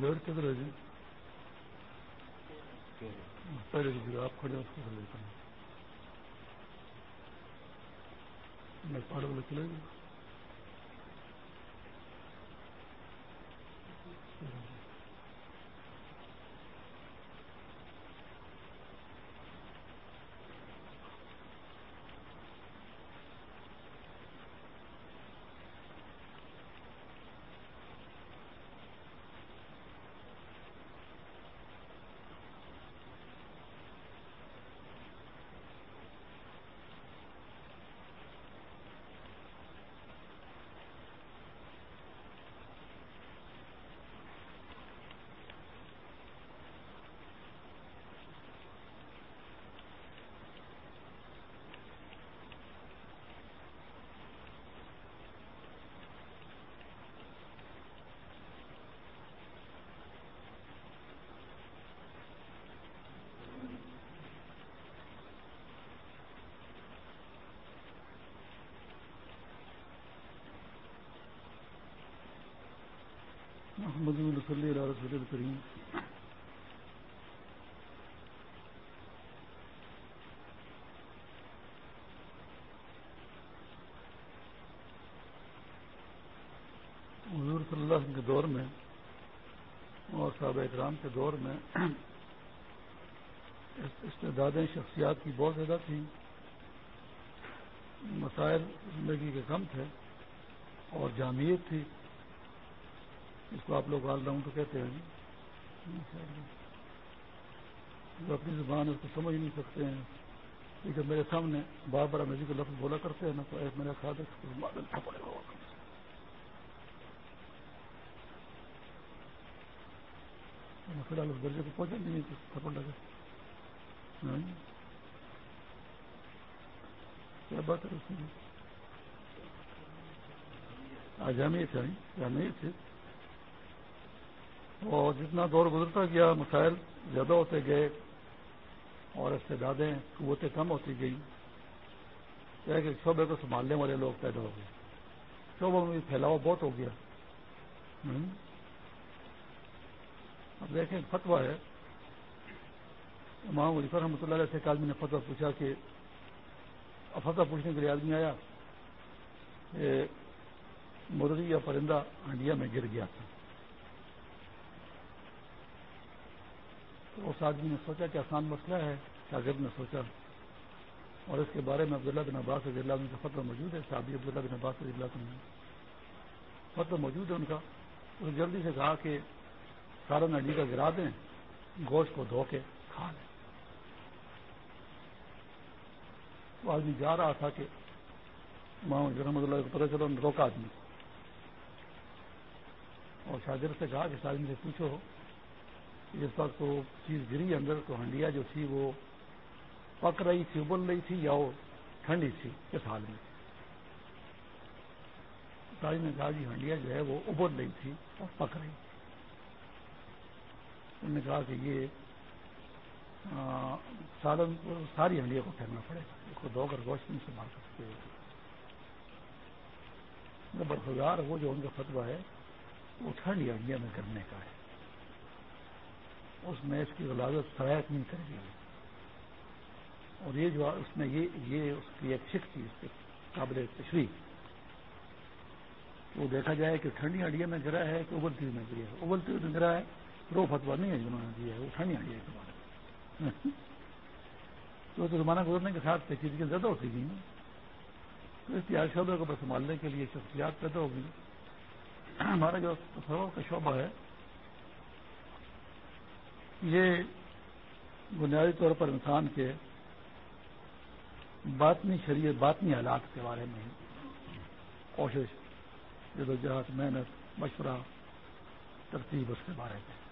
Get کدھر ہے جی؟ پہلے کی جگہ آپ کھڑے اس کو لیتا ہوں۔ میں پہاڑوں میں چلے گا محمد صلی اللہ رسول کریم۔ حضور صلی اللہ علیہ کے دور میں اور صحابہ اکرام کے دور میں استعدادیں، شخصیات کی بہت زیادہ تھیں۔ مسائل زندگی کے کم تھے اور جامعت تھی۔ اس کو آپ لوگ آل راؤنڈ کہتے ہیں۔ جو اپنی زبان اس کو سمجھ نہیں سکتے ہیں۔ لیکن میرے سامنے بار بار نجی کا لفظ بولا کرتے ہیں نا، تو میرا خیال ہے فی الحال اس درجے کو پہنچا نہیں تھپڑ لگے ہاں۔ کیا بات ہے اس میں؟ جامع تھے جامع تھے۔ اور جتنا دور گزرتا گیا، مسائل زیادہ ہوتے گئے اور استعدادیں قوتیں کم ہوتی گئیں۔ کہ شعبے کو سنبھالنے والے لوگ پیدا ہو گئے۔ شعبوں میں پھیلاؤ بہت ہو گیا۔ اب دیکھیں فتوا ہے۔ امام علیفر رحمۃ اللہ علیہ سے ایک آدمی نے فتوا پوچھا کہ فتوا پوچھنے کے لیے آدمی آیا کہ مرغی یا پرندہ انڈیا میں گر گیا تھا۔ اس آدمی نے سوچا کہ آسان مسئلہ ہے شاگرد نے سوچا؟ اور اس کے بارے میں عبداللہ بن عباس رضی اللہ عنہ کا فتح موجود ہے صحابی عبداللہ بن عباس رضی اللہ عنہ فتح موجود ہے ان کا۔ اس نے جلدی سے کہا کہ سارا نڈی کا گرا دیں، گوشت کو دھو کے کھا لیں۔ وہ آدمی جا رہا تھا کہ ماں رحمد اللہ کو پتہ چلو روکا آدمی اور شاگرد سے کہا کہ اس آدمی سے پوچھو جس وقت وہ چیز گری اندر تو ہنڈیا جو تھی وہ پک رہی تھی، ابل رہی تھی یا وہ ٹھنڈی تھی کس حال میں۔ تاج نے کہا جی ہنڈیا جو ہے وہ ابل رہی تھی اور پک رہی تھی۔ انہوں نے کہا کہ یہ سالن ساری ہنڈیا کو پھینکنا پڑے۔ گا اس کو دو کر گوشت نہیں مار سکتے برخار وہ جو ان کا فتوا ہے، وہ ٹھنڈی ہنڈیا میں کرنے کا ہے۔ اس میں اس کی غلازت سرایت نہیں کر گئی اور یہ جو اس میں یہ یہ اس کی ایک شک تھی، اس کے قابل تشریح۔ وہ دیکھا جائے کہ ٹھنڈی ہڈیا میں گرا ہے کہ ابلتی ہوئی میں گرا ہے۔ ابلتی ہوئی میں گرا ہے، رو فتوا نہیں ہے جنہوں نے دیا ہے، وہ ٹھنڈی ہڈیا ہے تو زمانہ گزرنے کے ساتھ پیچیدگی زیادہ ہوتی گئی تو اس تیار شعبے کو سنبھالنے کے لیے شخصیات پیدا ہو گئی ہمارا جو تصور کا شعبہ ہے یہ بنیادی طور پر انسان کے باطنی شریعت، باطنی حالات کے بارے میں کوشش، جدوجہد، محنت، مشورہ، ترتیب، اس کے بارے میں۔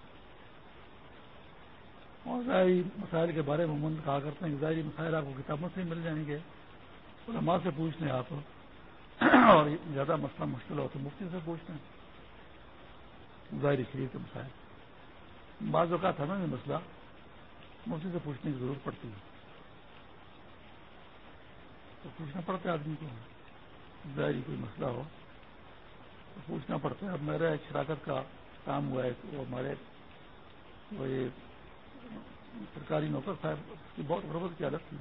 اور ظاہری مسائل کے بارے میں من کہا کرتے ہیں کہ ظاہری مسائل آپ کو کتابوں سے مل جائیں گے۔ علماء سے پوچھ لیں آپ۔ اور زیادہ مسئلہ مشکل ہو تو مفتی سے پوچھ لیں ظاہری شریف کے مسائل۔ بعض اوقات ہمیں بھی مسئلہ مفتی سے پوچھنے کی ضرورت پڑتی ہے۔ تو پوچھنا پڑتا ہے آدمی کو ظاہری کوئی مسئلہ ہو، تو پوچھنا پڑتا ہے۔ اب میرا ایک شراکت کا کام ہوا ہے وہ ہمارے وہ یہ سرکاری نوکر صاحب، اس کی بہت غربت کی حالت تھی۔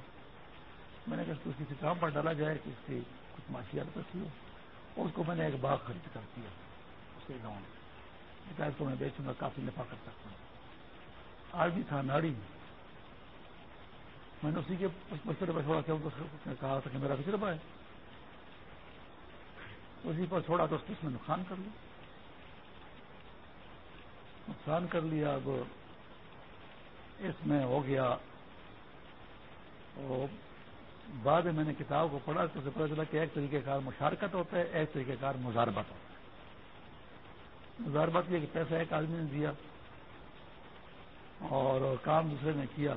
میں نے کہا اس کسی کام پر ڈالا جائے کہ اس کی کچھ معاشی حالت تھی اور اس کو میں نے ایک باغ خرید کر دیا۔ اس کے گاؤں میں۔ اس کو میں بیچوں گا، کافی نفع کر سکتا ہوں۔ آج بھی تھا ناڑی میں۔ نے اسی کے مشورے پر چھوڑا کیا کہا تھا کہ میرا تجربہ ہے۔ اسی پر چھوڑا تو اس میں نقصان کر لیا۔ نقصان کر لیا، اب اس میں ہو گیا۔ بعد میں نے کتاب کو پڑھا تو اسے پتا چلا کہ ایک طریقہ کار مشارکت ہوتا ہے، ایک طریقہ کار مزاربت ہوتا ہے۔ مزاربت یہ کہ پیسہ ایک آدمی نے دیا۔ اور کام دوسرے نے کیا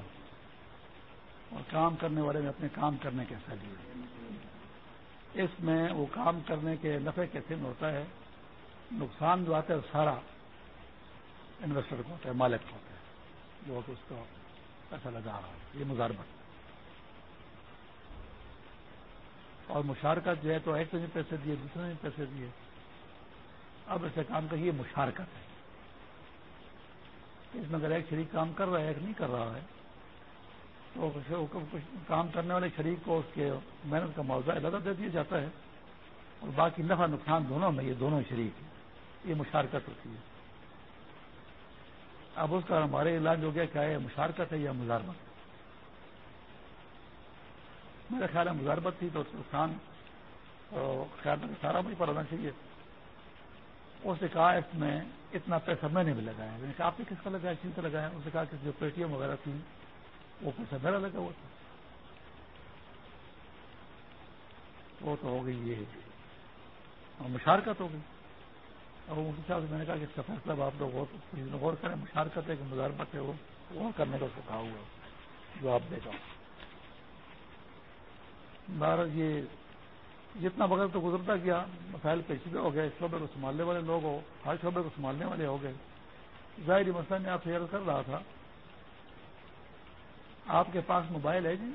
اور کام کرنے والے نے اپنے کام کرنے کے حصہ لیے اس میں وہ کام کرنے کے نفع کیسے میں ہوتا ہے، نقصان جو آتا ہے سارا انویسٹر کو ہوتا ہے، مالک کو ہوتا ہے، جو اس کو پیسہ لگا رہا ہے۔ یہ مزاربت۔ اور مشارکت جو ہے تو ایک نے پیسے دیے، دوسرے نے پیسے دیے۔ اب ایسے کام کا یہ مشارکت ہے۔ اس میں اگر ایک شریک کام کر رہا ہے، ایک نہیں کر رہا ہے۔ تو کام کرنے والے شریک کو اس کے محنت کا معاوضہ علیحدہ دے دیا جاتا ہے۔ اور باقی نفع نقصان دونوں میں، یہ دونوں شریک ہیں۔ یہ مشارکت ہوتی ہے۔ اب اس کا ہمارے علاج ہو گیا، کیا ہے مشارکت ہے یا مزارمت میرا خیال ہے مزاربت تھی تو نقصان خیال میں سارا مجھے پر ہونا چاہیے۔ اس نے کہا، اس میں اتنا پیسہ میں نے بھی لگایا میں نے کہا، آپ نے کس کا لگایا؟ چیز کا لگایا۔ اس نے کہا کہ جو پے ٹی ایم وغیرہ تھی وہ پیسہ میرا لگا ہوا تھا۔ وہ تو ہو گئی یہ مشارکت ہو گئی۔ اور اس حساب سے میں نے کہا کہ اس کا فیصلہ آپ لوگ غور کریں۔ مشارکت ہے کہ مزاربت ہے وہ۔ غور کرنے کا کہا ہوا۔ جو آپ دیکھا۔ بھارت یہ جتنا وقت تو گزرتا گیا مسائل پیچیدہ ہو گئے شعبے کو سنبھالنے والے لوگ ہو، ہر شعبے کو سنبھالنے والے ہو گئے۔ ظاہری مسئلہ میں آپ سے کر رہا تھا، آپ کے پاس موبائل ہے جی؟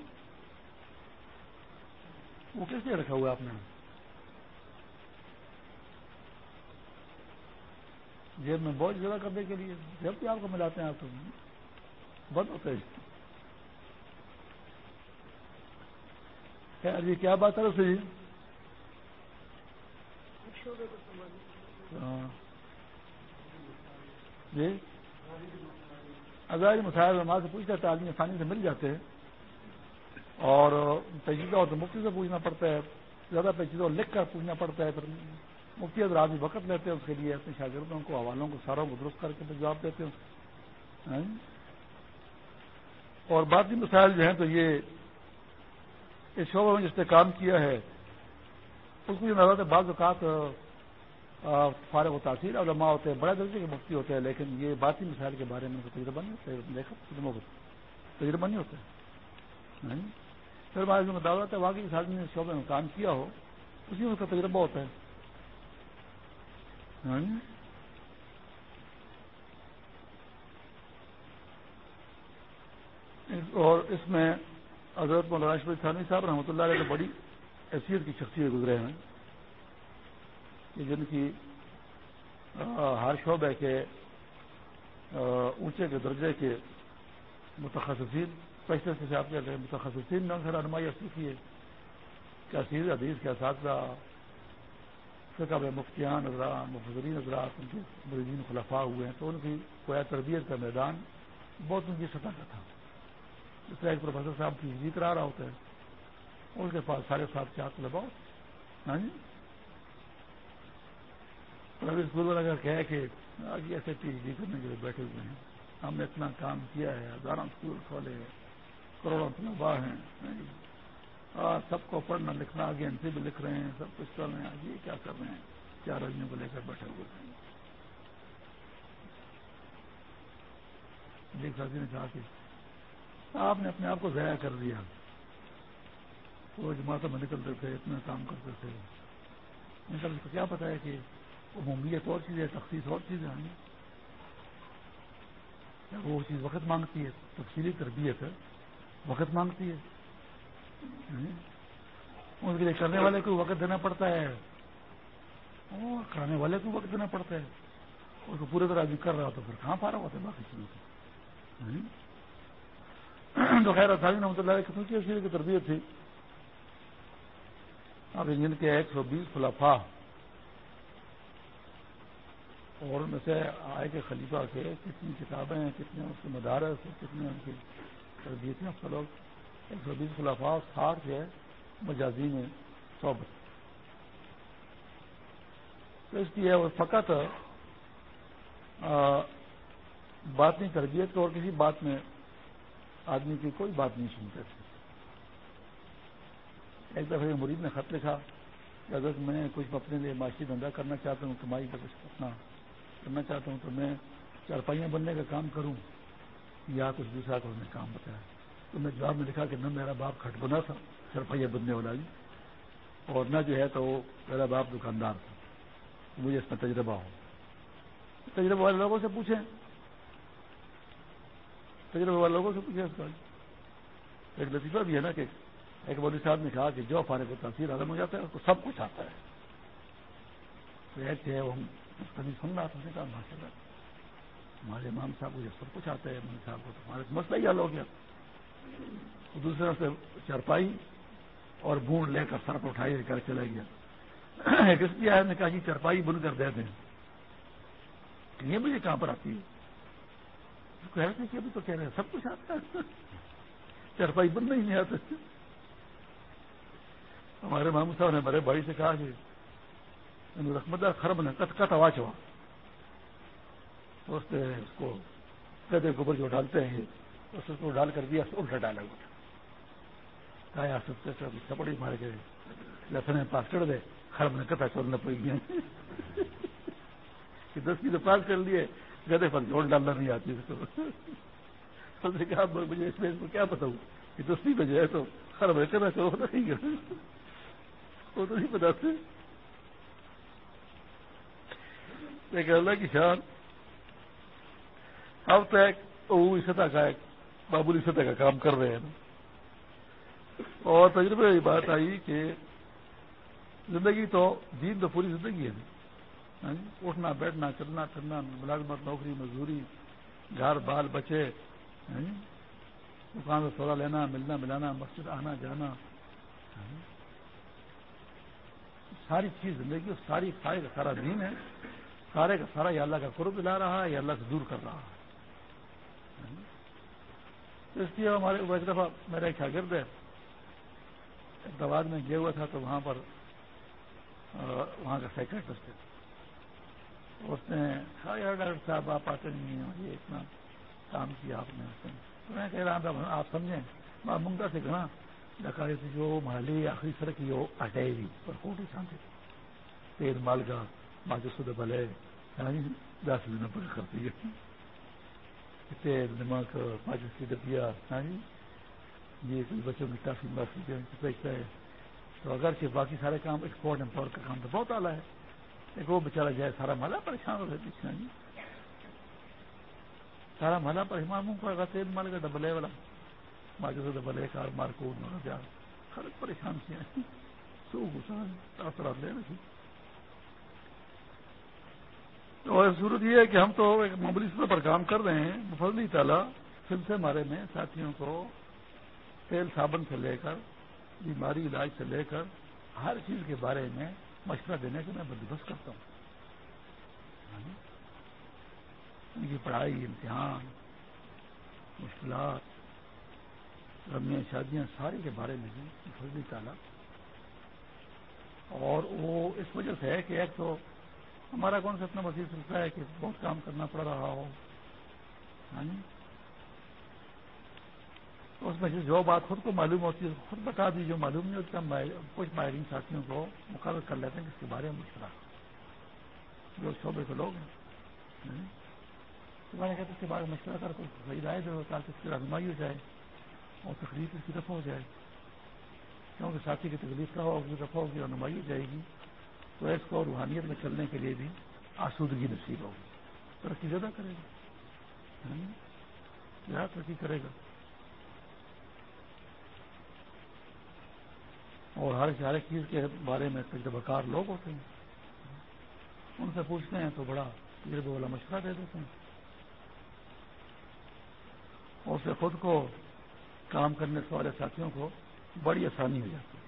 وہ کس لیے رکھا ہوا آپ نے؟ جیب میں بہت زیادہ کرنے کے لیے، جب بھی آپ کو ملاتے ہیں آپ تو بند ہوتے ہیں۔ جی کیا بات ہے جی؟ ہاں۔ جی؟ اگر مسائل سے پوچھتا ہے، تعلیم آسانی سے مل جاتے ہیں۔ اور پیچیدہ ہو تو مفتی سے پوچھنا پڑتا ہے۔ زیادہ پیچیدہ لکھ کر پوچھنا پڑتا ہے، پھر مفتی اگر آدمی وقت لیتے ہیں اس کے لیے، اپنے شاگردوں کو، حوالوں کو، ساروں کو درست کر کے پھر جواب دیتے ہیں۔ ہاں جی؟ اور باقی مسائل جو ہیں تو یہ اس شعبے میں جس نے کام کیا ہے اس کو یہ بعض اوقات فارغ و تاثیر علماء ہوتے ہیں، بڑے درجے کے مفتی ہوتے ہیں، لیکن یہ باقی مسائل کے بارے میں تجربہ نہیں ہوتا دیکھا تجربہ نہیں ہوتا ہے۔ پھر ہمارے جو دعوت ہے واقعی اس آدمی نے شعبے میں کام کیا ہو، اسی میں اس کا تجربہ ہوتا ہے۔ اور اس میں حضرت مولانا شبیر تھانوی صاحب رحمۃ اللہ علیہ بڑی حیثیت کی شخصیت گزرے ہیں کہ جن کی ہر شعبے کے اونچے کے درجے کے متخصصین پیسے سے آپ کہتے ہیں متخصصین نے ان سے رہنمائی حاصل کی ہے۔ کیا سیر حدیث کے اساتذہ، فقہ مفتیان حضرات مفضرین حضرات، ان کے مریضین خلفاء ہوئے ہیں، تو ان کی کویا تربیت کا میدان بہت ان کی سطح کا تھا۔ اس طرح ایک پروفیسر صاحب کی جی کرا رہا ہوتا ہے۔ اس کے پاس سارے ساتھ کیا لگاؤ۔ ہاں جی۔ پرائیویٹ اسکول والا اگر کہے کہ آج ایسے پی ایچ ڈی کرنے کے لیے بیٹھے ہوئے ہیں، ہم نے اتنا کام کیا ہے، ہزاروں اسکول کھولے کروڑوں طلبا ہیں۔ ہاں جی۔ ہاں، سب کو پڑھنا لکھنا، آگے ان سے بھی لکھ رہے ہیں، سب کچھ کر رہے ہیں۔ آج یہ کیا کر رہے ہیں؟ چار آدمیوں کو لے کر بیٹھے ہوئے ہیں۔ ایک ساتھی جی نے کہا کہ آپ نے اپنے آپ کو ضائع کر دیا۔ وہ جماعتوں میں نکلتے تھے، اتنا کام کرتے تھے۔ نکل کو کیا پتا ہے کہ عمومیت اور چیزیں، تخصیص اور چیزیں آئیں۔ وہ چیز وقت مانگتی ہے، تفصیلی تربیت ہے، وقت مانگتی ہے۔ اس کے لیے کرنے والے کو وقت دینا پڑتا ہے۔ اور کرانے والے کو وقت دینا پڑتا ہے۔ اس کو پورے طرح بھی کر رہا تو پھر کہاں پا رہا ہوتا ہے باقی چیزوں سے تو خیر رحمۃ اللہ کی تربیت تھی۔ اب انجن کے ایک سو بیس خلافا اور ان میں سے آئے کے خلیفہ کے کتنی کتابیں ہیں، کتنے اس کے مدارس کتنے ان کی تربیت ہیں لوگ ایک سو بیس خلافا ساٹھ کے مجازی میں صحبت تو اس لیے وہ فقط بات نہیں تربیت اور کسی بات میں آدمی کی کوئی بات نہیں سنتے تھے۔ ایک دفعہ مرید نے خط لکھا کہ اگر میں کچھ اپنے لیے معاشی دھندا کرنا چاہتا ہوں، کمائی کا کچھ اپنا کرنا چاہتا ہوں، تو میں چارپائیاں بننے کا کام کروں یا کچھ دوسرا کو میں کام بتایا۔ تو میں جواب میں لکھا کہ نہ میرا باپ کھٹ بنا تھا، چارپائیاں بننے والا جی اور نہ جو ہے تو میرا باپ دکاندار تھا۔ مجھے اس میں تجربہ ہو تجربہ والے لوگوں سے پوچھیں۔ تجربہ والے لوگوں سے پوچھیں اس کا ایک لطیفہ بھی ہے نا کہ ایک مودی صاحب نے کہا کہ جو پانے کو تاثیر عدم ہو جاتا ہے اس کو سب کچھ آتا ہے۔ تو ایک ہے وہ کبھی سن رہا تھا کہا، ماشاء اللہ، ہمارے امام صاحب کو سب کچھ آتا ہے، امام صاحب کو تو ہمارے مسئلہ ہی حل ہو گیا۔ دوسرے سے چرپائی اور بونڈ لے کر سر پر اٹھائی کر چلا گیا۔ ایک اس لیے نے کہا جی چرپائی بن کر دے دیں۔ یہ مجھے کہاں پر آتی ہے؟ کہ ابھی تو کہہ رہے ہیں، سب کچھ آتا ہے۔ چرپائی بننا ہی نہیں آتا ہمارے محمود صاحب نے بڑے بھائی سے کہا کہ رحمت خرب نے کت کت آواز ہوا اس نے اس کو گدے گوبر جو ڈالتے ہیں، اس کو ڈال کر دیا الٹا ڈالا گیا کہا سب سے چپڑی مار کے لسن پاس کر دے، خرب نے کتا چولنا پڑ گیا کہ دس کی تو پاس کر لیے، گدے پر جوڑ ڈالنا نہیں آتی۔ اس نے کہا، مجھے اس میں اس کو کیا بتاؤں کہ دستی پہ جو ہے تو خراب ہے کتا چلو نہیں وہ تو نہیں بتاتے لیکن اللہ کی شان اب تو ایک سطح کا ایک معمولی سطح کا کام کر رہے ہیں۔ اور تجربے یہ بات آئی کہ زندگی تو دین تو پوری زندگی ہے۔ ہاں جی، اٹھنا، بیٹھنا، چلنا، پھرنا، ملازمت، نوکری، مزدوری، گھر، بال، بچے ہاں جی، دکان سے سودا لینا، ملنا، ملانا، مسجد آنا، جانا۔ ہاں جی، ساری چیز زندگی ساری سارے کا سارا دین ہے، سارے کا سارا یہ اللہ کا قرب لا رہا ہے یا اللہ سے دور کر رہا ہے۔ اس لیے ہمارے ایک دفعہ میرا ایک شاگرد ہے، احمدآباد میں گیا ہوا تھا تو وہاں پر وہاں کا سیکرٹسٹ ہے۔ اس نے کہا، یار ڈاکٹر صاحب، آپ آتے نہیں ہیں یہ اتنا کام کیا آپ نے۔ تو میں کہہ رہا تھا، آپ سمجھیں منگا سے کہنا جو محلی آخری سڑک یہ اٹے گی پر کوٹی شانتی تیل مال کا باقی سد بھلے یعنی دس دن پر کرتی ہے تیل نمک ماچس کی ڈبیا یہ بچوں کی ٹافی باقی ہے تو اگر کہ باقی سارے کام ایکسپورٹ امپورٹ کا کام تو بہت اعلیٰ ہے۔ ایک وہ بےچارا جائے سارا مالا پریشان ہو گئے پیچھے یعنی سارا مالا پریشان منہ پر تیل مال کا ڈبل ہے والا باقی سے کار پریشان سے سو گسا تاثرات لے اور صورت یہ ہے کہ ہم تو ایک معمولی سطح پر کام کر رہے ہیں۔ مفضلی تعالیٰ فلم سے میں ساتھیوں کو تیل صابن سے لے کر، بیماری علاج سے لے کر ہر چیز کے بارے میں مشورہ دینے کا میں بندوبست کرتا ہوں۔ یعنی ان کی پڑھائی، امتحان، مشکلات رمیاں شادیاں ساری کے بارے میں بھی فضلی تعالیٰ۔ اور وہ اس وجہ سے ہے کہ ایک تو ہمارا کون سا اتنا وسیع سلسلہ ہے کہ بہت کام کرنا پڑ رہا ہو۔ ہاں جی؟ اس میں سے جو بات خود کو معلوم ہوتی ہے، خود بتا دی، جو معلوم نہیں ہوتی کچھ ماہرین ساتھیوں کو مقرر کر لیتے ہیں کہ اس کے بارے میں مشورہ جو شعبے کے لوگ ہیں۔ ہاں جی؟ تو میں نے کہتے اس کے بارے میں مشورہ کر، کوئی صحیح رائے دے تاکہ اس کی رہنمائی ہو جائے؟ اور تکلیف اس کی دفعہ ہو جائے۔ کیونکہ ساتھی کی تکلیف کا ہوگی دفعہ ہوگی رہنمائی ہو جائے گی، تو اس کو روحانیت میں چلنے کے لیے بھی آسودگی نصیب ہوگی۔ ترقی زیادہ کرے گا۔ یعنی زیادہ ترقی کرے گا۔ اور ہر ہر ایک چیز کے بارے میں تجربہ کار لوگ ہوتے ہیں۔ ان سے پوچھتے ہیں تو بڑا تجربے والا مشورہ دے دیتے ہیں۔ اور سے خود کو کام کرنے والے ساتھیوں کو بڑی آسانی ہو جاتی ہے۔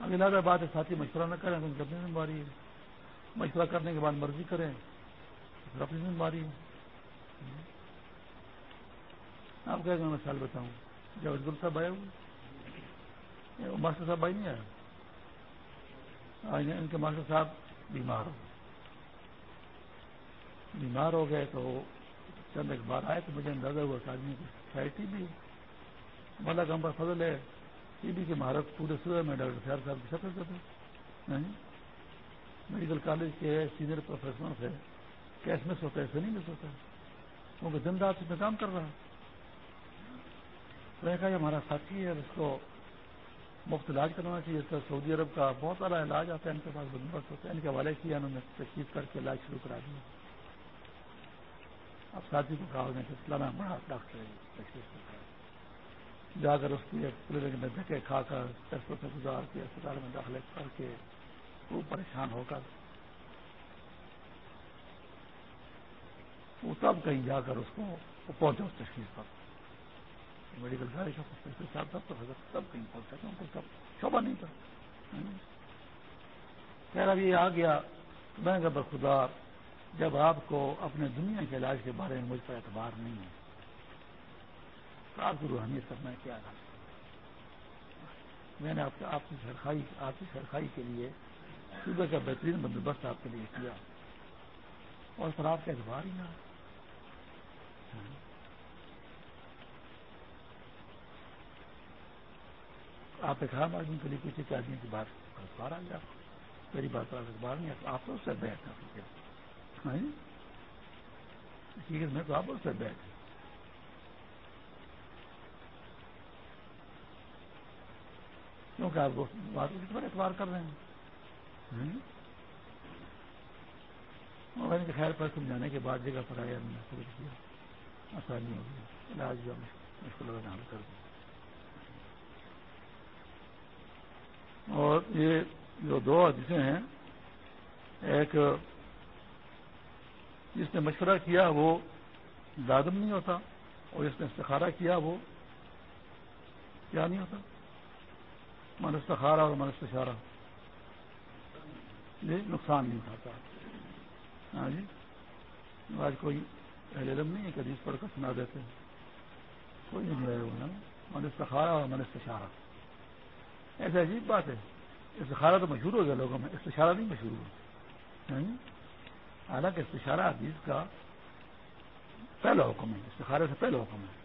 اب لہٰذا بات ہے ساتھی مشورہ نہ کریں تو ان کی اپنی ذمہ داری ہے۔ مشورہ کرنے کے بعد مرضی کریں پھر اپنی ذمہ داری ہے۔ آپ کہ میں مثال بتاؤں۔ جب گل صاحب آئے ہوئے ماسٹر صاحب آئی نہیں آیا ان کے ماسٹر صاحب بیمار ہو بیمار ہو گئے تو چند ایک بار آئے تو مجھے اندازہ ہوا کہ آدمی کی سوسائٹی بھی مطلب مالا کام پر فضل ہے۔ ٹی بی کی مہارت پورے صبح میں ڈاکٹر سیار صاحب کی شکل کرتے میڈیکل کالج کے سینئر پروفیسروں سے کیش مس ہوتا ہے ایسے نہیں مس ہوتا کیونکہ دن رات اس میں کام کر رہا تو نے کہا، یہ ہمارا ساتھی ہے، اس کو مفت علاج کروانا چاہیے۔ اس کا سعودی عرب کا بہت سارا علاج آتا ہے، ان کے پاس بندوبست ہوتا ہے۔ ان کے حوالے کیا انہوں نے تشکیل کر کے علاج شروع کرا دیا۔ اب ساتھی کو کہا کہ فلانا بڑا ڈاکٹر ہے۔ جا کر اس کی کلینک میں دھکے کھا کر ٹیسٹوں سے گزار کے اسپتال میں داخلے کر کے وہ پریشان ہو کر وہ تب کہیں جا کر اس کو وہ پہنچا اس تشخیص پر۔ میڈیکل گاڑی کا صاحب تب تو حضرت تب کہیں پہنچا کہ ان کو تب شوبہ نہیں تھا۔ خیر اب یہ آ گیا۔ میں کہ بخدا جب آپ کو اپنے دنیا کے علاج کے بارے میں مجھ پر اعتبار نہیں ہے، تو آپ کی روحانیت کرنا کیا تھا میں نے آپ آپ کی سرخائی آپ کی سرخائی کے لیے صبح کا بہترین بندوبست آپ کے لیے کیا۔ اور پھر آپ کا اعتبار ہی نہ ہاں۔ آپ ایک خام آدمی کے لیے کسی کے آدمی کی بات بار آ گیا۔ میری بات پر اخبار نہیں آپ تو اس سے بیٹھ کر میں تو آپ اس سے بیٹھ کیونکہ آپ بات کس پر اعتبار کر رہے ہیں۔ موبائل کے خیر پر سمجھانے کے بعد جگہ پر آیا میں نے کیا۔ آسانی ہوگی علاج بھی مشکل حل کر دیا۔ اور یہ جو دو حدیثیں ہیں، ایک جس نے مشورہ کیا وہ لازم نہیں ہوتا اور جس نے استخارہ کیا وہ کیا نہیں ہوتا؟ من استخارہ اور من استشارہ۔ یہ نقصان نہیں اٹھاتا۔ ہاں جی؟ آج کوئی اہل علم نہیں ہے کہ حدیث پڑھ کر سنا دیتے ہیں۔ کوئی نہیں رہے وہ من استخارہ اور من استشارہ۔ ایسا عجیب بات ہے۔ استخارہ تو مشہور ہو گیا لوگوں میں، استشارہ نہیں مشہور ہوا۔ ہاں جی؟ حالانکہ استشارہ حدیث کا پہلا حکم ہے استخارے سے پہلا حکم ہے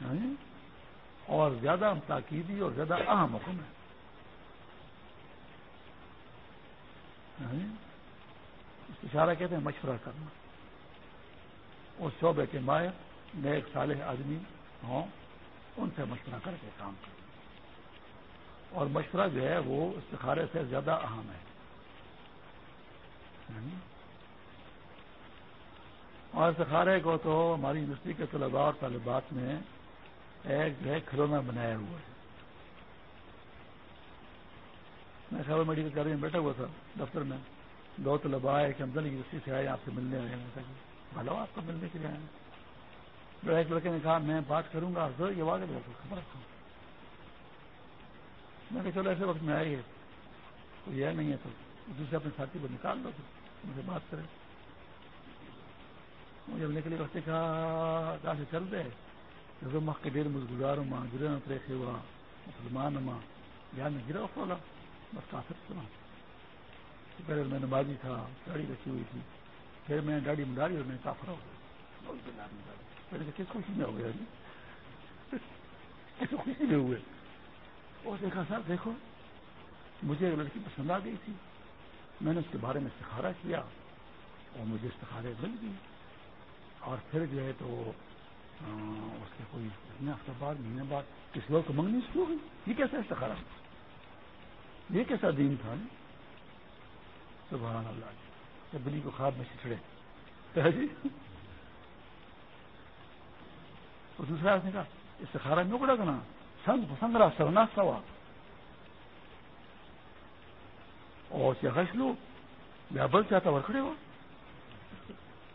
یعنی اور زیادہ تاکیدی اور زیادہ اہم حکم ہے۔ یعنی استشارہ کہتے ہیں مشورہ کرنا۔ اس شعبے کے مائر نئے ایک صالح آدمی ہوں، ان سے مشورہ کر کے کام کرنا اور مشورہ جو ہے وہ استخارے سے زیادہ اہم ہے۔ یعنی اور سکھارے کو تو ہماری یونیورسٹی کے طلباء اور طالبات میں ایک جو ہے کھلونا بنایا ہوا ہے۔ میں خبر میڈیکل کالج میں بیٹھا ہوا تھا دفتر میں۔ دو طلباء آئے کہ امدن یونیورسٹی سے آئے، آپ سے ملنے آئے۔ ہیں جی، بھلو آپ کو ملنے کے لیے آئے ہیں۔ ایک لڑکے نے کہا، میں بات کروں گا ضرور یہ واقع خبر رکھوں میں کہ چلو ایسے وقت میں آئی ہے تو یہ نہیں ہے تو دوسرے اپنے ساتھی کو نکال دو ان سے بات کریں۔ مجھے کے لیے وقت کہا کہاں سے چل رہے جیسے مخ کے دیر مزگزار ماں گرے نہ تریخے ہوا مسلمان ماں دھیان میں گرا کھولا بس کافر سنا پہلے میں نمازی تھا گاڑی رکھی ہوئی تھی۔ پھر میں نے گاڑی مڈاری اور میں کافر ہو گیا۔ پہلے کس خوشی میں ہو گیا جی؟ کس خوشی میں ہوئے؟ اور دیکھا سر دیکھو، مجھے ایک لڑکی پسند آ گئی تھی۔ میں نے اس کے بارے میں استخارہ کیا اور مجھے استخارے مل گئی اور پھر جو ہے تو اس کے کوئی اتنے ہفتہ بعد، مہینے بعد کسی اور کو منگنی شروع ہوئی۔ یہ کیسا استخارا یہ کیسا دین تھا؟ سبحان اللہ۔ جی بلی کو خواب میں چھڑے۔ جی۔ اور دوسرا نے کہا استخارا میں اکڑا کرنا؟ سنگ سنگرا سرنا سوا اور چیخش لو؟ یا بل چاہتا وہ کھڑے ہو؟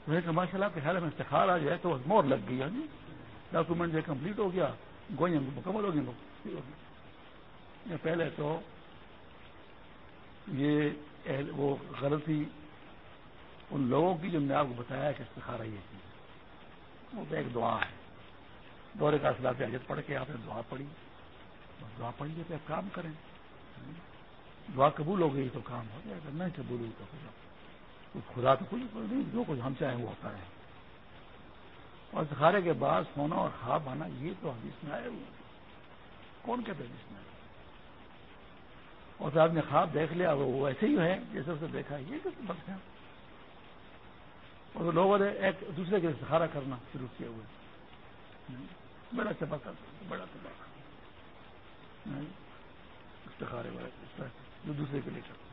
ماشاء اللہ کے خیال میں استخار آ جائے تو مور لگ گئی جی یعنی ڈاکومنٹ جو کمپلیٹ ہو گیا گوئیں مکمل ہو گئی پہلے تو یہ وہ غلطی ان لوگوں کی جو میں نے آپ کو بتایا کہ استخارہ یہ چیز وہ تو ایک دعا ہے۔ دورے کا اصلاح حجت پڑھ کے آپ نے دعا پڑھی۔ دعا پڑھیے تو آپ کام کریں۔ دعا قبول ہو گئی تو کام ہو جائے۔ گا نہیں قبول ہوئی تو خدا تو کچھ نہیں جو کچھ ہم چاہیں وہ ہوتا ہے اور سکھارے کے بعد سونا اور خواب آنا، یہ تو حدیث میں آئے ہوئے کون کہتے ہیں جس میں؟ اور صاحب نے خواب دیکھ لیا، وہ ایسے ہی ہے، جیسے اسے دیکھا، یہ کس بات ہے؟ اور لوگوں نے ایک دوسرے کے سہارا کرنا شروع کیا ہوئے بڑا چپا بڑا چپا استخارے والے جو دوسرے کے لیے کرتے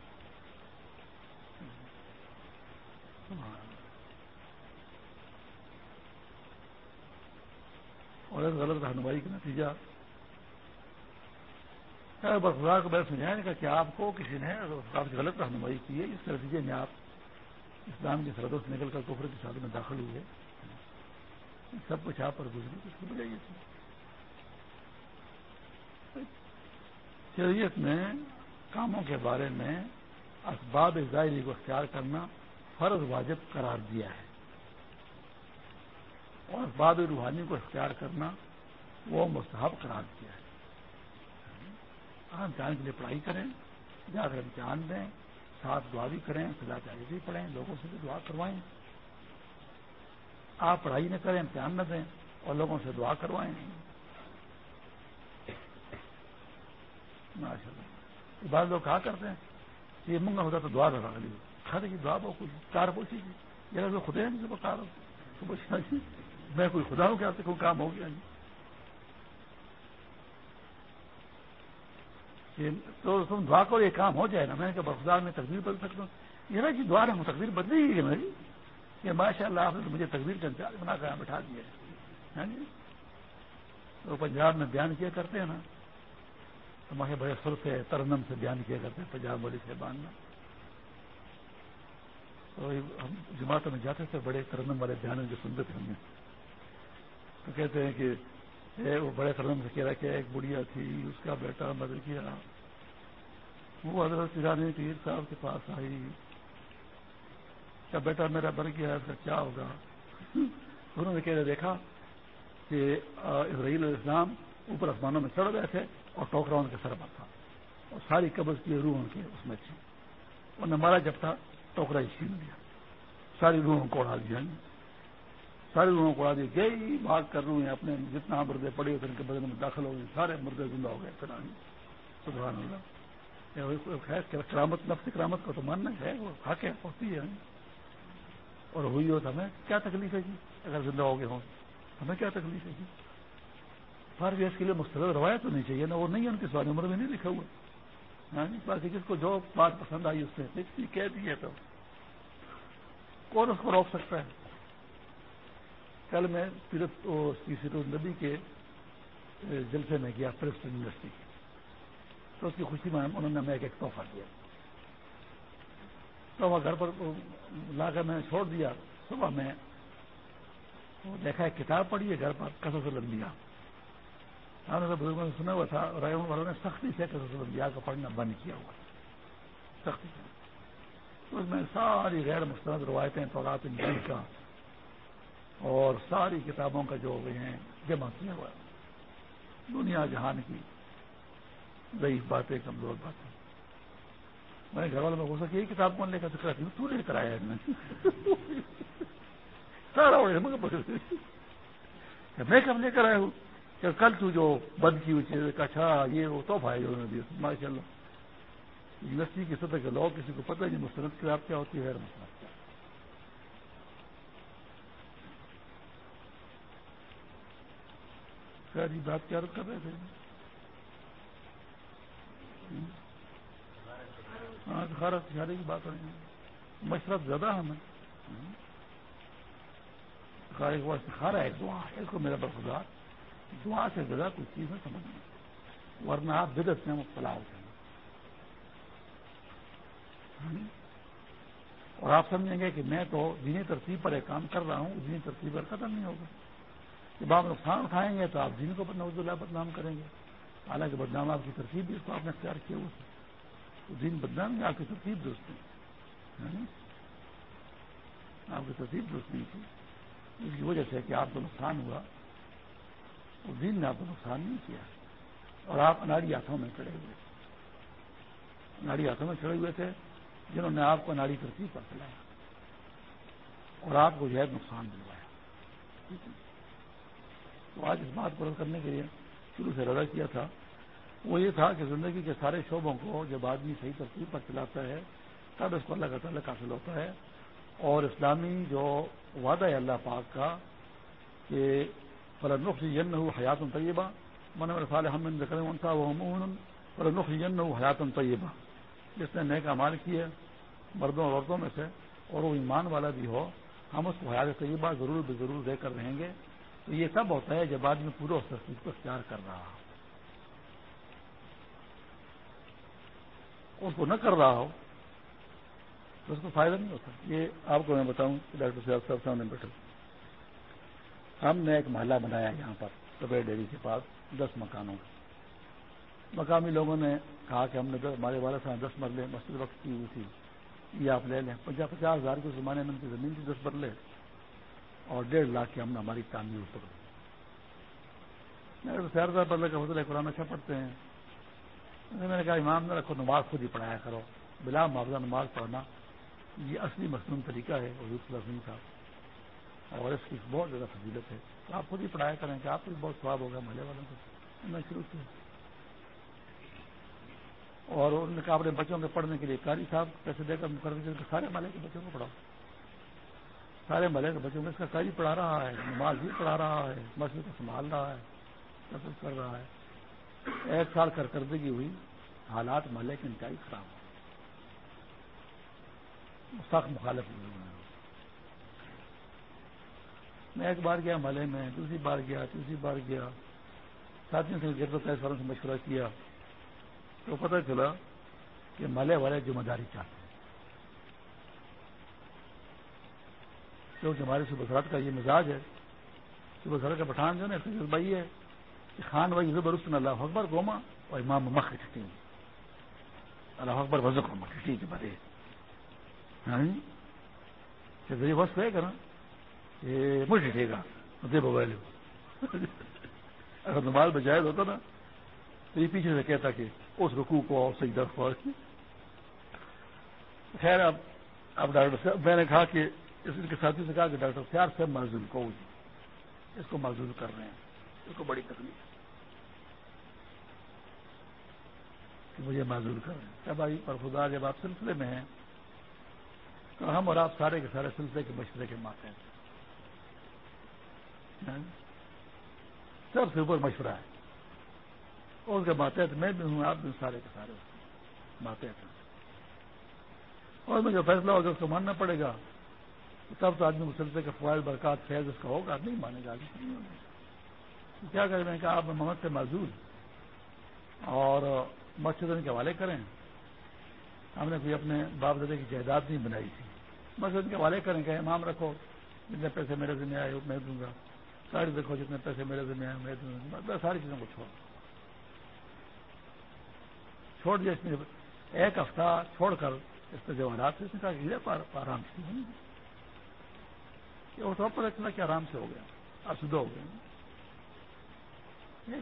اور اس غلط رہنمائی کا نتیجہ خدا کو میں سمجھائیں گا کہ آپ کو کسی نے آپ کی غلط رہنمائی کی ہے، اس نتیجے میں آپ اسلام کی سردوں سے نکل کر کفر کی شادی میں داخل ہوئے۔ سب کچھ آپ پر گزری، اس کی وجہ یہ شریعت نے کاموں کے بارے میں اسباب ظاہری کو اختیار کرنا فرض واجب قرار دیا ہے۔ اور اسباب روحانی کو اختیار کرنا وہ مستحب قرار دیا ہے۔ امتحان کے لیے پڑھائی کریں جا کر امتحان دیں، ساتھ دعا بھی کریں سزا چاہیے بھی پڑھیں، لوگوں سے بھی دعا کروائیں۔ آپ پڑھائی نہ کریں، امتحان نہ دیں اور لوگوں سے دعا کروائیں۔ ماشاء اللہ بعض لوگ کہا کرتے ہیں، یہ منگا ہوتا تو دعا لگا لی کھاتے کی دعا بہت کچھ کار پوچھی تھی یہ خدا ہے۔ مجھے بتا رہا ہوں میں کوئی خدا ہوں کیا؟ کوئی کام ہو گیا۔ جی تو تم دعا کرو، یہ کام ہو جائے نا۔ میں نے کہا بخار میں تقدیر بدل سکتا ہوں۔ یہ نا جی دعا رہا ہوں تقدیر بدلی گئی میری یہ ماشاء اللہ، آپ نے مجھے تقدیر کا انتظار بنا کر بٹھا دیا ہے۔ ہاں جی؟ تو پنجاب میں بیان کیا کرتے ہیں نا۔ ہمارے بڑے سر سے ترنم سے بیان کیا کرتے ہیں، پنجاب والی صاحبان میں ہم جماعتوں میں جاتے تھے، بڑے ترنم والے بیان جو سنتے تھے ہمیں تو کہتے ہیں کہ وہ بڑے قدم سے کہہ رہا کہ ایک بڑھیا تھی، اس کا بیٹا بدل کیا۔ وہ حضرت پیرانی پیر صاحب کے پاس آئی۔ کیا بیٹا میرا بن گیا، اس کا کیا ہوگا؟ انہوں نے کہہ دیکھا کہ اسرائیل الاسلام اوپر آسمانوں میں چڑھ گئے تھے اور ٹوکرا ان کے سر پر تھا۔ اور ساری قبض کی روح ان کے اس میں تھی۔ انہوں نے مارا جب تھا ٹوکرا ہی چھین دیا ساری روحوں کو اڑا دیا سارے لوگوں کو آدھی گئی بات کر رہے ہیں اپنے جتنا مردے پڑے ہوئے ان کے بدن میں داخل ہو گئے سارے مردے زندہ ہو گئے سبحان اللہ کرامت نفس کرامت کا تو ماننا ہے وہ حق ہے ہوتی ہے اور ہوئی ہو تو ہمیں کیا تکلیف ہے جی اگر زندہ ہو گئے ہوں ہمیں کیا تکلیف ہے جی فار اس کے لیے مسترد روایت ہونی چاہیے نا وہ نہیں ہے ان کی سوال عمر میں نہیں لکھا ہوا ہاں جی، باقی جس کو جو بات پسند آئی اس نے کہہ دی ہے تو۔ کون اس کو روک سکتا ہے؟ کل میں سیرت النبی کے جلسے میں گیا پریسٹ یونیورسٹی تو اس کی خوشی میں انہوں نے ہمیں ایک ایک تحفہ دیا تو وہ گھر پر لا کر میں نے چھوڑ دیا۔ صبح میں دیکھا، ایک کتاب پڑھی ہے گھر پر کسر لمبیا ہم نے بزرگوں سے سنا ہوا تھا رائے والوں نے سختی سے کسر لمبیا کو پڑھنا بند کیا ہوا سختی سے تو اس میں ساری غیر مستند روایتیں تورات انجیل کا اور ساری کتابوں کا جو ہوئے ہیں جمع کیا ہوا دنیا جہان کی ضعیف باتیں کمزور باتیں میں گھر والوں میں ہو سکے یہ کتاب کون لے کر سکتا تو لے کر آیا سارا میں کب لے کر آیا ہوں کہ کل تو جو بند کی ہوئی چیز اچھا یہ وہ تو بھائی جو ماشاء اللہ یونیورسٹی کی سطح کے لوگ کسی کو پتہ نہیں، مستند کتاب کیا ہوتی ہے مسئلہ جی بات کیا کر رہے تھے؟ ہاں خارت اشارے کی بات رہی ہے۔ مشرف زیادہ ہمیں کھارا ہے دعا ہے، اس کو میرا برخدار دعا سے زیادہ کوئی چیز نہ سمجھنا ورنہ آپ بدت میں مبتلا ہوتے ہیں جی؟ اور آپ سمجھیں گے کہ میں تو دینی ترتیب پر ایک کام کر رہا ہوں، دینی ترتیب پر ختم نہیں ہوگا۔ جب آپ نقصان اٹھائیں گے تو آپ دین کو نوز اللہ بدنام کریں گے۔ حالانکہ بدنام آپ کی ترتیب بھی اس کو آپ نے اختیار کیا ہوا تو دین بدنام آپ کی ترتیب درست نہیں۔ ہاں جی؟ آپ کی ترتیب درست نہیں تھی۔ اس کی وجہ سے کہ آپ کو نقصان ہوا۔ اور دین نے آپ کو نقصان نہیں کیا اور آپ اناڑی ہاتھوں میں کھڑے ہوئے اناڑی ہاتھوں میں کھڑے ہوئے تھے جنہوں نے آپ کو اناڑی ترتیب پر چلایا اور آپ کو جو ہے نقصان دلوایا۔ تو آج اس بات پر کرنے کے لیے شروع سے رضا کیا تھا۔ وہ یہ تھا کہ زندگی کے سارے شعبوں کو جب آدمی صحیح ترتیب پر چلاتا ہے تب اس کو اللہ کا تعلق حاصل ہوتا ہے۔ اور اسلامی جو وعدہ ہے اللہ پاک کا کہ فلنخ ین حیات طیبہ من صالح ہم تھا وہ فلنخ ین حیات طیبہ جس نے نیک امال کی ہے مردوں اور عورتوں میں سے، اور وہ ایمان والا بھی ہو، ہم اس کو حیات طیبہ ضرور بھی ضرور دے کر رہیں گے۔ تو یہ سب ہوتا ہے جب آدمی پورا اس تصویر کو اختیار کر رہا ہو۔ اس کو نہ کر رہا ہو، تو اس کو فائدہ نہیں ہوتا۔ یہ آپ کو میں بتاؤں کہ ڈاکٹر صاحب صاحب سامنے بیٹھے۔ ہم نے ایک محلہ بنایا یہاں پر کبیر ڈیری کے پاس، دس مکانوں کا مقامی لوگوں نے کہا کہ ہم نے ہمارے والد صاحب دس مرلے مسجد وقت کی ہوئی تھی، یہ آپ لے لیں۔ پچاس پچاس ہزار کے زمانے میں ان کی زمین تھی، دس مرلے۔ اور ڈیڑھ لاکھ کی ہم نے ہماری تعمیر اوپر۔ میں سیر بدلے کا حضرت قرآن اچھا پڑھتے ہیں۔ میں نے کہا، امام نے رکھو نماز خود ہی پڑھایا کرو۔ بلا معاوضہ نماز پڑھنا، یہ اصلی مصنوع طریقہ ہے، حضور صلی اللہ کا۔ اور اس کی بہت زیادہ فضیلت ہے۔ تو آپ خود ہی پڑھایا کریں کہ آپ کو بھی بہت سواب ہوگا محلے والوں کو۔ میں شروع کیا اور انہوں نے کہا اپنے بچوں کے پڑھنے کے لیے کاری صاحب پیسے دے کر مقرر سارے محلے کے بچوں کو پڑھاؤ۔ سارے محلے کے بچوں کو، اس کا کاری پڑھا رہا ہے، نماز بھی پڑھا رہا ہے، مسجد کو سنبھال رہا ہے، سب کچھ کر رہا ہے۔ ایک سال کارکردگی ہوئی، حالات محلے کے انتہائی خراب۔ ہو سخت مخالف میں ایک بار گیا محلے میں، دوسری بار گیا، تیسری بار گیا۔ ساتھیوں سے گرد و والوں سے مشورہ کیا۔ تو پتہ چلا کہ محلے والے ذمہ داری چاہتے ہیں۔ کیونکہ ہمارے صبح سرحد کا یہ مزاج ہے، صبح سرحد کا پٹھان جو نا بھائی ہے کہ خان بھائی زبر رسن اللہ اکبر گوما اور امام مخ ٹھٹی اللہ اکبر وزق ٹھٹی کے بارے ہاں؟ وقت ہے نا مجھے ٹھیک ہے۔ موبائل اگر نماز بجائز ہوتا نا، تو یہ پیچھے سے کہتا کہ اس رکوع کو اور صحیح درخت خیر، اب اب ڈاکٹر صاحب، میں نے کہا کہ اس کے ساتھی سے کہا کہ ڈاکٹر پیار سے معذور کو اس کو معذور کر رہے ہیں۔ اس کو بڑی تکلیف کہ مجھے معذور کر رہے ہیں۔ کیا بھائی، پر خدا جب آپ سلسلے میں ہیں، تو ہم اور آپ سارے کے سارے سلسلے کے مشورے کے ماتے ہیں۔ سب سے اوپر مشورہ ہے۔ اور اس کے ماتحت میں بھی ہوں، آپ بھی سارے کے سارے۔ ماتحت ہیں اور میں جو فیصلہ ہوگا، اس کو ماننا پڑے گا۔ تب تو آدمی مسلسل کے فوائد، برکات، فیض اس کا ہوگا نہیں مانے گا۔ کیا کریں؟ کہ آپ محمد سے معذور۔ اور مسجد کے حوالے کریں۔ ہم نے کوئی اپنے باپ دادے کی جائیداد نہیں بنائی تھی۔ مسجد کے حوالے کریں کہ امام رکھو، جتنے پیسے میرے ذمہ آئے، میں دوں گا۔ ساری دیکھو جتنے پیسے میرے ذمہ آئے میں دوں گا ساری چیزوں کو چھوڑ چھوڑ دیا اس نے۔ ایک ہفتہ چھوڑ کر اس نے جو حالات سے کہا کہ آرام سے یہ تو پتہ چلا کہ آرام سے ہو گیا۔ اب ہو گئے۔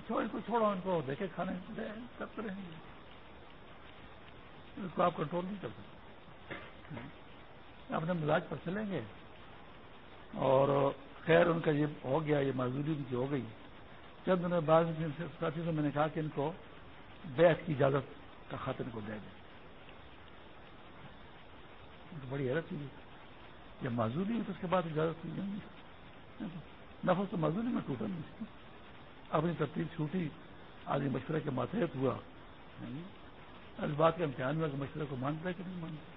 چھوڑ کو چھوڑو، ان کو دیکھے کھانے کرتے رہیں گے۔ اس کو آپ کنٹرول نہیں کر سکتے۔ اپنے مزاج پر چلیں گے اور خیر ان کا یہ ہو گیا، یہ معذوری ان کی ہو گئی۔ چند دنوں بعد ساتھی سے میں نے کہا کہ ان کو بیس کی اجازت کا خاطر کو دے دیں۔ بڑی حیرت ہوئی۔ جب معذوری ہے تو اس کے بعد اجازت نہیں جائیں نفس تو معذوری میں ٹوٹا نہیں۔ اپنی ترتیب چھوٹی آدمی مشورے کے ماتحت ہوا۔ یعنی، اس بات کا امتحان ہوا کہ مشورے کو مانتا ہے کہ نہیں مانتا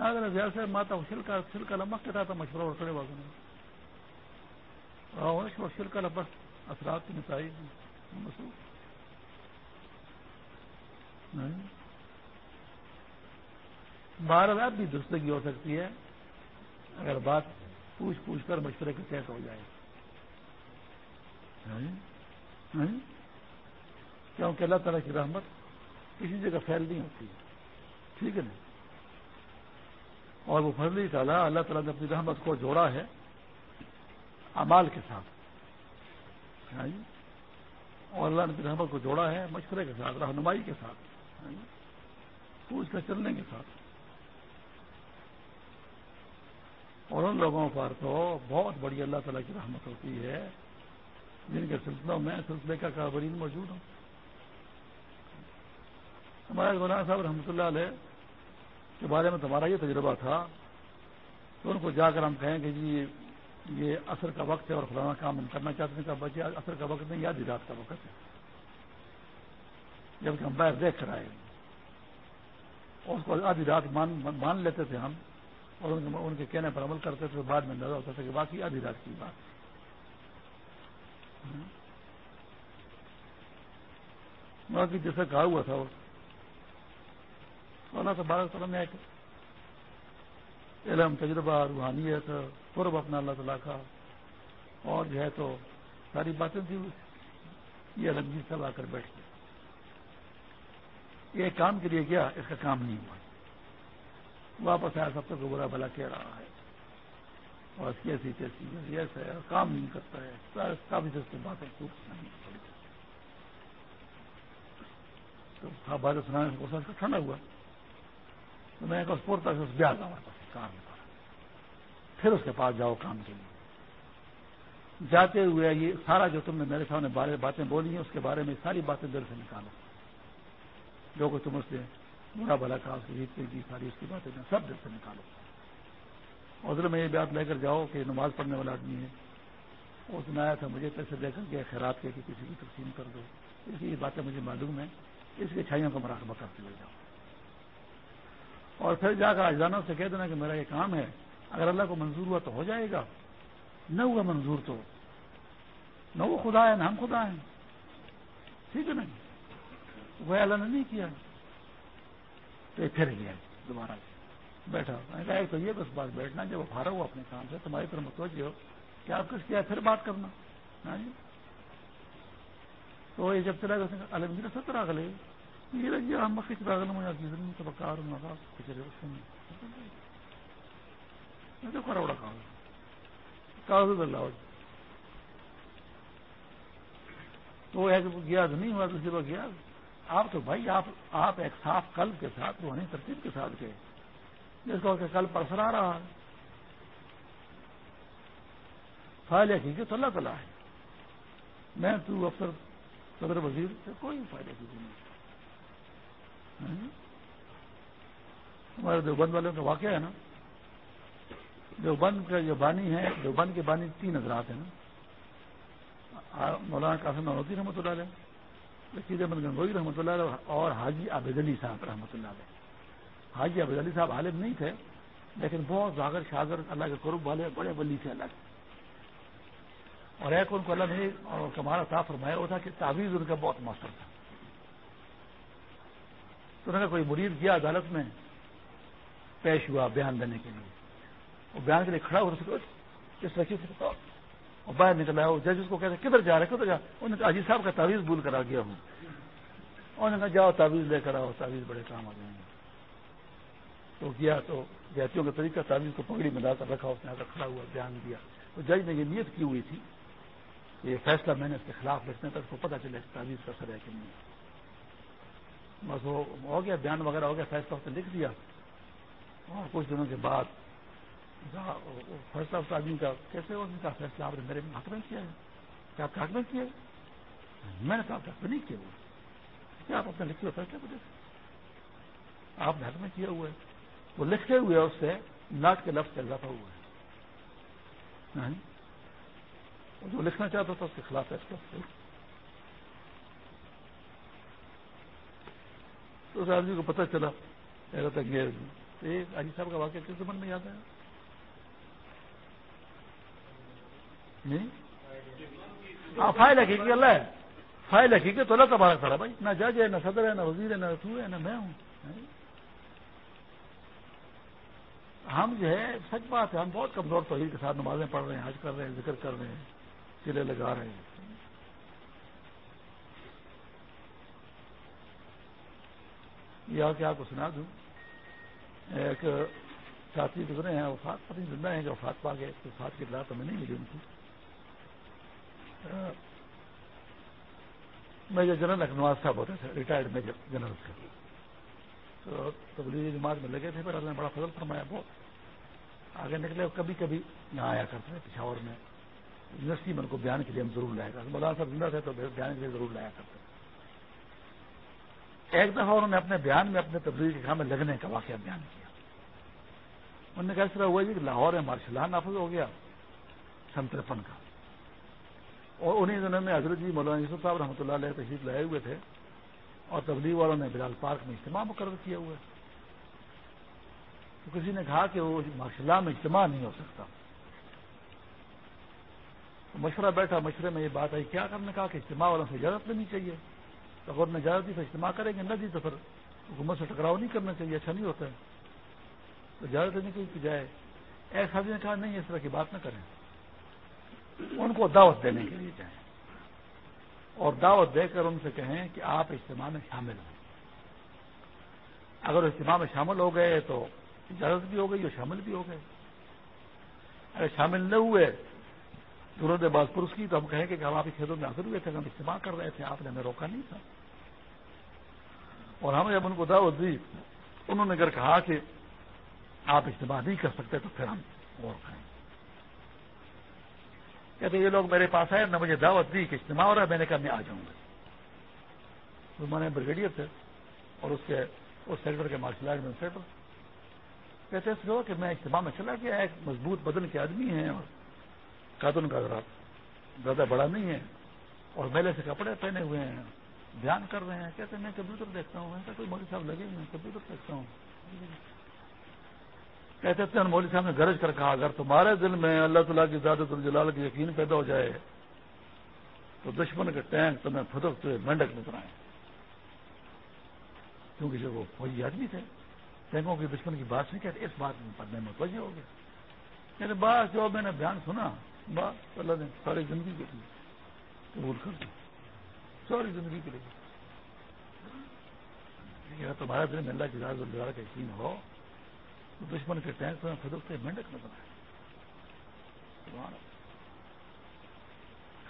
اگر زیادہ سے ماتا شل کا شل کا لمک کے تھا مشورہ اور کڑے بازو میں شل کا لبس اثرات کی نتائج بارہ اب بھی درستگی ہو سکتی ہے۔ اگر بات پوچھ پوچھ کر مشورے کے تحت ہو جائے۔ کیونکہ اللہ تعالیٰ کی رحمت کسی جگہ پھیل نہیں ہوتی۔ ٹھیک ہے نا؟ اور وہ فضلی تعالیٰ، اللہ تعالیٰ نے اپنی رحمت کو جوڑا ہے امال کے ساتھ۔ اور اللہ نے اپنی رحمت کو جوڑا ہے مشورے کے ساتھ، رہنمائی کے ساتھ۔ پوچھ کر چلنے کے ساتھ۔ اور ان لوگوں پر تو بہت بڑی اللہ تعالیٰ کی رحمت ہوتی ہے، جن کے سلسلوں میں سلسلے کا کاربرین موجود ہو ہمارے مولانا صاحب رحمۃ اللہ علیہ کے بارے میں تمہارا یہ تجربہ تھا تو ان کو جا کر ہم کہیں کہ جی یہ اثر کا وقت ہے اور فلانا کام ہم کرنا چاہتے ہیں کہ بچے اثر کا وقت نہیں یاد رات کا وقت ہے۔ جبکہ ہم باہر دیکھ کر آئے۔ اور اس کو آدھی رات مان لیتے تھے ہم، اور ان کے کہنے پر عمل کرتے تھے بعد میں اندازہ ہوتا تھا کہ باقی آدھی رات کی بات ہاں۔ باقی جیسا کہا ہوا تھا وہ اللہ تبارک تعالیٰ میں ایک علم، تجربہ، روحانیت، قرب اپنا اللہ تعالیٰ کا۔ اور جو ہے تو ساری باتیں تھیں، یہ رنجیت سب آ کر بیٹھ گیا یہ کام کے لیے گیا، اس کا کام نہیں ہوا۔ واپس آیا، سب تک برا بلا کہہ رہا ہے۔ اور کیسی کیسی ایسا ہے کام نہیں کرتا ہے۔ کافی سستی باتیں تو باتیں سنانے سے کوشش ٹھنڈا ہوا۔ تو میں اس پورتا سے بیاہ گا ہمارے پاس کام پھر اس کے پاس جاؤ کام کے لیے۔ جاتے ہوئے یہ سارا جو تم نے میرے سامنے بارے باتیں بولی ہیں، اس کے بارے میں ساری باتیں دل سے نکالو۔ جو کہ تم اس سے برا بھلا کہا، اس کی جیت کی، ساری اس کی باتیں سب دل سے نکالو۔ اور دل میں یہ بات لے کر جاؤ کہ نماز پڑھنے والا آدمی ہے۔ اس نے آیا تھا، مجھے پیسے دے کر کے خیرات کے کہ کسی کی تقسیم کر دو۔ اس کی یہ باتیں مجھے معلوم ہیں۔ اس کی چھائیوں کا مراقبہ کرتے ہوئے جاؤ۔ اور پھر جا کر اجزانوں سے کہہ دینا کہ میرا یہ کام ہے، اگر اللہ کو منظور ہوا تو ہو جائے گا۔ نہ ہوا منظور تو۔ نہ وہ خدا ہے، نہ ہم خدا ہیں۔ ٹھیک ہے نا؟ وہ اللہ نے نہیں کیا۔ تو پھر گیا دوبارہ۔ بیٹھا۔ میں کہا تو یہ بس بات بیٹھنا، جب وہ ہارا ہوا اپنے کام سے، تمہاری طرف متوجہ ہو کہ آپ کس کیا پھر بات کرنا۔ ہاں جی؟ تو یہ جب چلا گیا المجیل ستر آ گلے تو کاغذ اللہ تو ایک گیا تو نہیں ہوا، دوسری بار گیا آپ تو بھائی، آپ آپ ایک صاف قلب کے ساتھ، روحانی ترتیب کے ساتھ گئے۔ جس کو کہ کل پرسر آ رہا ہے۔ فائل حقیقت تو اللہ تعالیٰ ہے۔ میں تو افسر صدر وزیر سے کوئی فائدہ کی نہیں۔ ہمارے دیوبند والوں کا واقعہ ہے نا۔ دیوبند کا جو بانی ہے، دیوبند کے بانی تین حضرات ہیں نا۔ مولانا قاسم نوتی رحمۃ اللہ علیہ رشید احمد گنگوئی رحمۃ اللہ علیہ اور حاجی عابد علی صاحب رحمۃ اللہ علیہ۔ حاجی عبد علی صاحب عالم نہیں تھے، لیکن بہت زاگر شاگر اللہ کے قرب والے، بڑے ولی تھے اللہ کے۔ اور ایک ان کو اللہ نے اور کمارا صاف فرمایا، وہ تھا کہ تعویذ ان کا بہت ماسٹر تھا۔ تو انہوں نے کوئی مرید کیا عدالت میں پیش ہوا بیان دینے کے لیے۔ وہ بیان کے لیے کھڑا ہوا کس طرح سے اور باہر نکل آیا جج اس کو کہتے کدھر جا رہے کدھر جا انہوں نے عجیب صاحب کا تعویذ بھول کر آ گیا ہوں۔ انہوں نے کہا، جاؤ تعویذ لے کر آؤ، تعویذ بڑے کام آ جائیں گے۔ تو گیا تو جاتیوں کا طریقہ تعویذ کو پگڑی میں لا کر رکھا، اس نے آ کر کھڑا ہوا، بیان دیا۔ تو جج نے یہ نیت کی ہوئی تھی کہ یہ فیصلہ میں نے اس کے خلاف لکھنے تک کو پتا چلے تعویذ کا سر ہے کہ نہیں۔ بس وہ ہو گیا، بیان وغیرہ ہو گیا، فیصلہ اس نے لکھ دیا۔ اور کچھ دنوں کے بعد فیصلہ اس آدمی کا، کیسے ہو کا فیصلہ؟ آپ نے میرے حق میں کیا ہے۔ کیا آپ حق میں کیا ہے؟ میں نے کہا حق نہیں کیا ہوا۔ کیا آپ اپنے لکھے ہوئے فیصلے کو دیکھیں؟ آپ نے حق میں کیا ہوا ہے۔ وہ لکھے ہوئے اس سے ناٹ کے لفظ کا اضافہ ہوا ہے۔ ہاں جی۔ جو لکھنا چاہتا تھا اس کے خلاف فیصلہ تو اس آدمی کو پتہ چلا حاجی صاحب کا واقعہ کس زمن میں یاد ہے؟ ہاں فائل حقیقی اللہ ہے۔ فائل حقیقی تو اللہ تبارک پڑا بھائی، نہ جج ہے، نہ صدر ہے، نہ وزیر ہے، نہ رسول ہے، نہ میں ہوں۔ ہم جو ہے، سچ بات ہے، ہم بہت کمزور توحید کے ساتھ نمازیں پڑھ رہے ہیں، حج کر رہے ہیں، ذکر کر رہے ہیں چلے لگا رہے ہیں۔ یا کہ آپ کو سنا دوں؟ ایک ساتھی گزرے ہیں، وفات پتہ زندہ ہیں کہ وفات پا گئے وفات کی اطلاع تو میں نہیں ملی ان کی میجر جنرل اخنواز صاحب ہوتے تھے، ریٹائرڈ میجر جنرل سے تو تبلیغی جماعت میں لگے تھے پھر اللہ نے بڑا فضل فرمایا بہت آگے نکلے کبھی کبھی یہاں آیا کرتے تھے، پشاور میں۔ یونیورسٹی میں ان کو بیان کے لیے ہم ضرور لایا کرتے مولانا صاحب زندہ تھے تو بیان کے لیے ضرور لایا کرتے ایک دفعہ انہوں نے اپنے بیان میں اپنے تبدیلی کے کام میں لگنے کا واقعہ بیان کیا۔ انہوں نے کہا، اس طرح ہوا جی کہ لاہور میں مارشلان نافذ ہو گیا، سن ترپن کا۔ اور انہیں دنوں میں حضرت جی مولانا یوسف صاحب رحمۃ اللہ علیہ تشریف لائے ہوئے تھے اور تبلیغ والوں نے بلال پارک میں اجتماع مقرر کیا ہوا ہے۔ تو کسی نے کہا کہ وہ ماشاء اللہ میں اجتماع نہیں ہو سکتا۔ تو مشورہ بیٹھا، مشورے میں یہ بات آئی، کیا کرنے کہا کہ اجتماع والوں سے اجازت لینی چاہیے؟ اگر انہیں اجازت دی تو اجتماع کریں گے، نہ دی تو پھر حکومت سے ٹکراؤ نہیں کرنا چاہیے اچھا نہیں ہوتا ہے۔ تو اجازت دینے کی جائے۔ ایسا آدمی نے کہا، نہیں، اس طرح کی بات نہ کریں۔ ان کو دعوت دینے کے لیے جائیں۔ اور دعوت دے کر ان سے کہیں کہ آپ اجتماع میں شامل ہوں۔ اگر اجتماع میں شامل ہو گئے تو اجازت بھی ہو گئی اور شامل بھی ہو گئے۔ اگر شامل نہ ہوئے ضرورت باز پرس کی تو ہم کہیں کہ ہم آپ کے کھیتوں میں حاصل ہوئے تھے، ہم اجتماع کر رہے تھے، آپ نے ہمیں روکا نہیں تھا۔ اور ہم نے جب ان کو دعوت دی، انہوں نے اگر کہا کہ آپ اجتماع نہیں کر سکتے تو پھر ہم اور کریں کہتے یہ لوگ میرے پاس آئے نہ مجھے دعوت دی کہ اجتماع ہو رہا ہے، میں نے کہا میں آ جاؤں گا۔ تو میں نے بریگیڈیئر تھے اور اس کے اس سیکٹر کے مارشل آرٹ ایڈمنسٹریٹر کہتے ہو کہ میں اجتماع میں چلا گیا، ایک مضبوط بدن کے آدمی ہیں اور قاتون کا ذرا زیادہ بڑا نہیں ہے اور میلے سے کپڑے پہنے ہوئے ہیں، دھیان کر رہے ہیں، کہتے ہیں میں کمپیوٹر دیکھتا ہوں میں کوئی مودی صاحب لگے ہوئے کمپیوٹر دیکھتا ہوں۔ کہتے تھے، مولوی صاحب نے گرج کر کہا، اگر تمہارے دل میں اللہ تعالیٰ کی زیادہ الجلال کی یقین پیدا ہو جائے تو دشمن کے ٹینک تمہیں پھدک ہوئے مینڈک نظر آئے کیونکہ جب وہ فوجی آدمی تھے۔ ٹینکوں کی دشمن کی بات نہیں کہتے، اس بات میں پڑھنے میں متوجہ ہو گیا کہتے بات جو میں نے بیان سنا بات اللہ نے ساری زندگی کے لیے قبول کر دی۔ ساری زندگی کے لیے۔ تمہارے دل میں اللہ کی زیادہ الجلال کا یقین ہو، تو دشمن کے ٹینک میں فدوتے مینڈک نظر آئے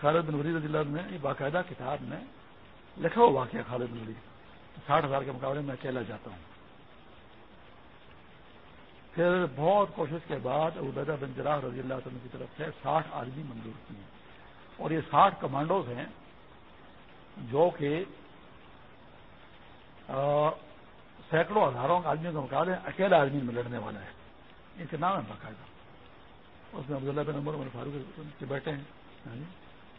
خالد بن ولید اللہ نے یہ باقاعدہ کتاب میں لکھا ہوا واقعہ خالد بن ولید۔ ساٹھ ہزار کے مقابلے میں اکیلا جاتا ہوں۔ پھر بہت کوشش کے بعد عبیدہ بن جراح رضی اللہ تعالیٰ کی طرف سے ساٹھ آدمی منظور کیے اور یہ ساٹھ کمانڈوز ہیں جو کہ سینکڑوں ہزاروں آدمیوں کا مقابلے اکیلا آدمی میں لڑنے والا ہے۔ ان کے نام ہے باقاعدہ۔ اس میں عبداللہ بن عمر عمر فاروق کے بیٹے ہیں۔ ہاں جی۔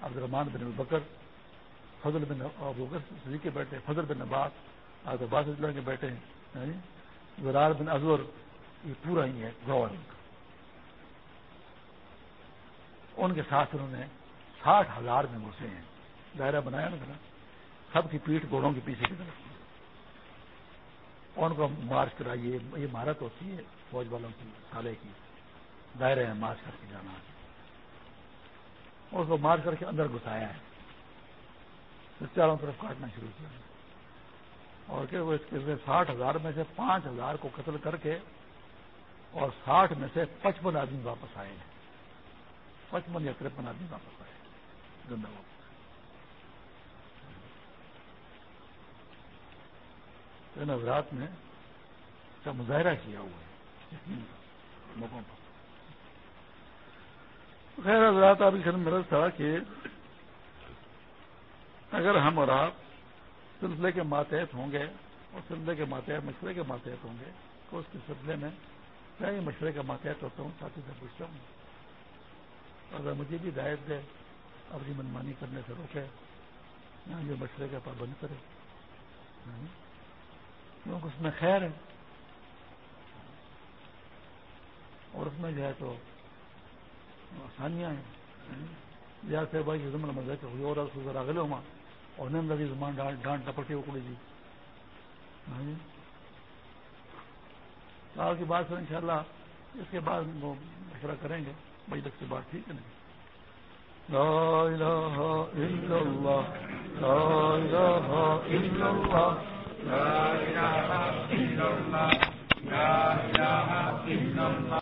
عبد الرحمان بن بکر، فضل بن بن کے بیٹے، فضل بن عباس عبد عباس اللہ کے بیٹے ہیں۔ ہاں جی۔ زرار بن ازور یہ پورا ہی ہے گور ان کے ساتھ انہوں نے ساٹھ ہزار میں گھسے ہیں۔ دائرہ بنایا نا سب کی پیٹ گھوڑوں کے پیچھے کی طرف۔ ان کو مارچ کرائیے، یہ مہارت ہوتی ہے فوج والوں کی، سالے کی۔ دائرے میں مارچ کر کے جانا۔ اس کو مارچ کر کے اندر گھسایا ہے۔ پھر چاروں طرف کاٹنا شروع کیا۔ اور کہ وہ اس کے ساٹھ ہزار میں سے پانچ ہزار کو قتل کر کے اور ساٹھ میں سے پچپن آدمی واپس آئے ہیں۔ پچپن یا ترپن آدمی واپس آئے زندہ واپس حضرات نے کا مظاہرہ کیا ہوا ہے۔ موقعوں پر۔ خیر حضرات آپ کی مرض تھا کہ اگر ہم اور آپ سلسلے کے ماتحت ہوں گے اور سلسلے کے ماتحت مشورے کے ماتحت ہوں گے تو اس کے سلسلے میں میں یہ مشورے کا ماتحت ہوتا ہوں ساتھی سے پوچھتا ہوں۔ اگر مجھے بھی ہدایت دے، اپنی منمانی کرنے سے روکے جو مشورے کا پابند کرے۔ کیونکہ اس میں خیر ہے۔ اور اس میں جو ہے تو آسانیاں ہیں۔ جیسے بھائی زمن مزہ کہ ہوئی اور ذرا ہوا اور نیم لگی زمان ڈانٹ ٹپٹی اکڑی جی۔ کال کی بات سر ان شاء اللہ اس کے بعد وہ مشورہ کریں گے۔ بھائی تک سے بات ٹھیک ہے نہیں لا الہ الا اللہ، لا الہ الا اللہ، لا الہ الا اللہ، لا الہ الا اللہ۔